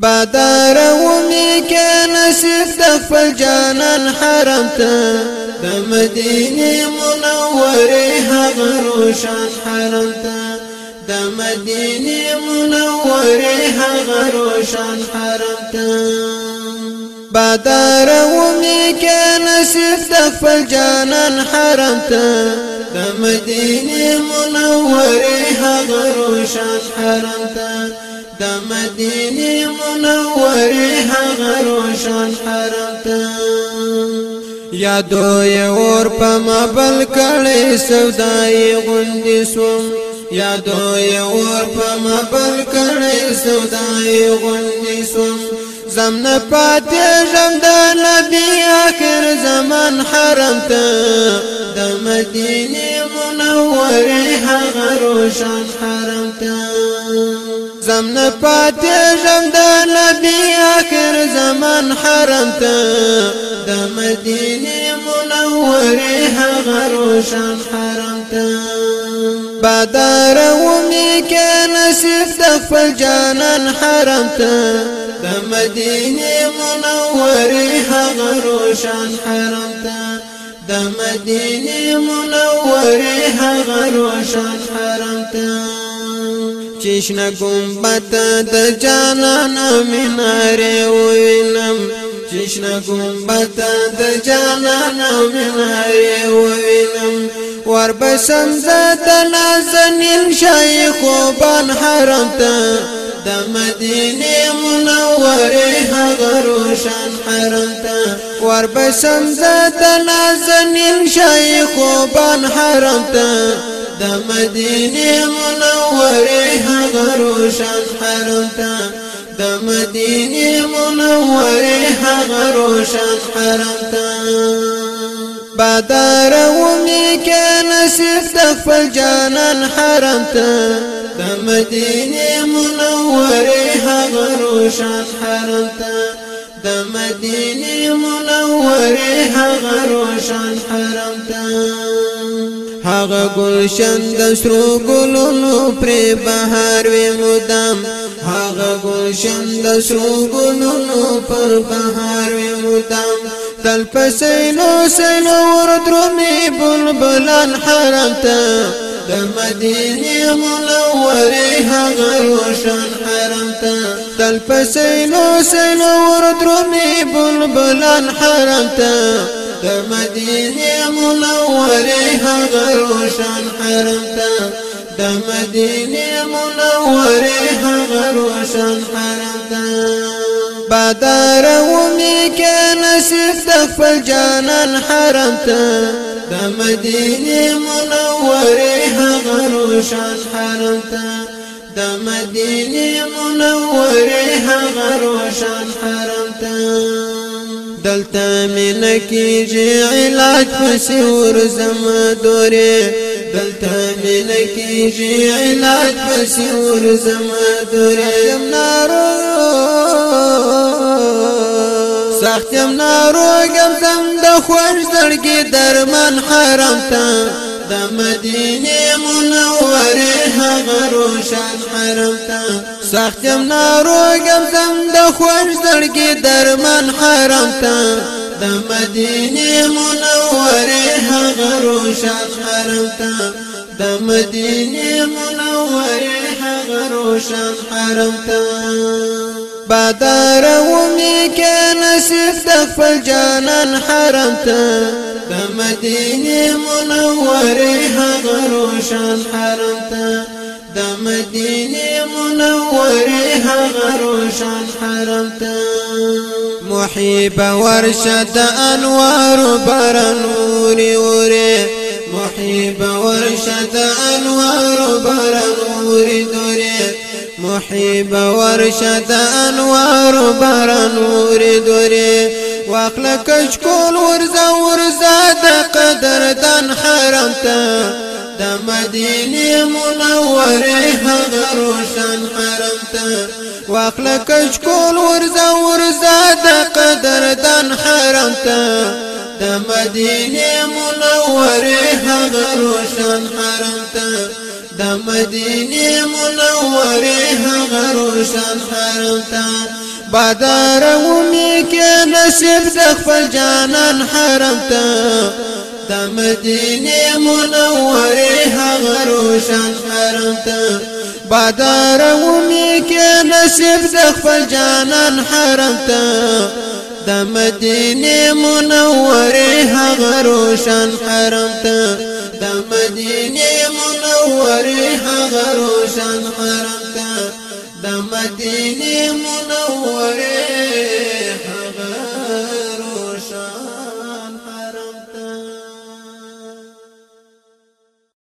بادار ومی که نصیب دخل جانان حرم تا دا مدینی منوری حق روشان حرم تا دا مدینی منوری حق روشان حرم تا بادار ومی که نصیب دخل جانان حرم تا دا مدینی منوری حق روشان حرم تا د مدینه منورې هغه روشن حرم ته یادو یې اور په مبل کړې سودای غوندې سوم یادو یې اور په مبل کړې سودای غوندې سوم زم نه پاتې ژوند د نبی اخر زمان حرم ته د مدینه منورې هغه روشن حرم ته زم نه پاتې ژوند د نبی اخر زمان حرم ته د مدینه منورې هغه روشن حرم ته بدر و می کې نصیب د خپل جانان حرم ته د مدینه منورې هغه روشن حرم ته د مدینه منورې هغه روشن حرم ته چشنه ګمبت د جانان مینارې وینم چشنه ګمبت د جانان مینارې وینم ور بسم د نازنین شیخ وبان حرم ته د مدینه منورې غروشان حرم تا ور بسم زد نازنین شیخوبان حرم تا د مدینه منوره غروشان حرم تا د مدینه منوره غروشان حرم تا بادار ومی که نصیب دخفل جانان حرم تا د مدینه منوره روشن حرم ته د مدینه منوره هغه روشن حرم ته هغه گلشن د سرو ګلونو پر بهار وې مدام هغه گلشن د سرو ګلونو پر بهار وې مدام تل پسینو سینو ور درومي بلبلان حرم ته د مدینه منوره هغه روشن حرم ته تل پسینو سینو وردرومی بلبلان حرم تا دا مدینه منوری حق روشان حرم تا دا مدینه منوری حق روشان حرم تا بادار ومی که نصیب دفل جانان حرم تا دا مدینه منوری حق روشان حرم تا د مدینه منوره هغه روشن حرم ته دلته من کیږي علاج فسور زم دوره دلته من کیږي علاج فسور زم دوره يم نارو سخت يم نارو غم زم د خوښ زړګي درمن حرم ته د مدینه منوره هغه روشن حرم ته سخت یم ناروغم زم د خوښ زړګي درمن حرم ته د مدینه منوره هغه روشن حرم ته د مدینه منوره هغه روشن حرم ته بادار امي كان نصیب دخل حرمت حرم تا د مدینه منوره هغه روشن حرم تا د مدینه منوره هغه روشن حرم تا محیب ورشد انوار برنوری وره محیب ورشد انوار محیب ورشد انوار برنور دوری واخل کشکول ورزا ورزا دا قدر دان حرم تا دا مدینی منور حق روشن حرم تا واخل کشکول ورزا ورزا دا قدر دان حرم تا دا مدینی منور حق روشن حرم تا د مدینه منوره هغه روشن حرم ته بادار ومي کې نصیب د خپل جانان حرم ته د مدینه منوره هغه روشن حرم ته بادار ومي کې نصیب د خپل جانان حرم ته د مدینه منوره هغه روشن حرم ته د مدینه منورې هغه روشن حرم ته د مدینه منورې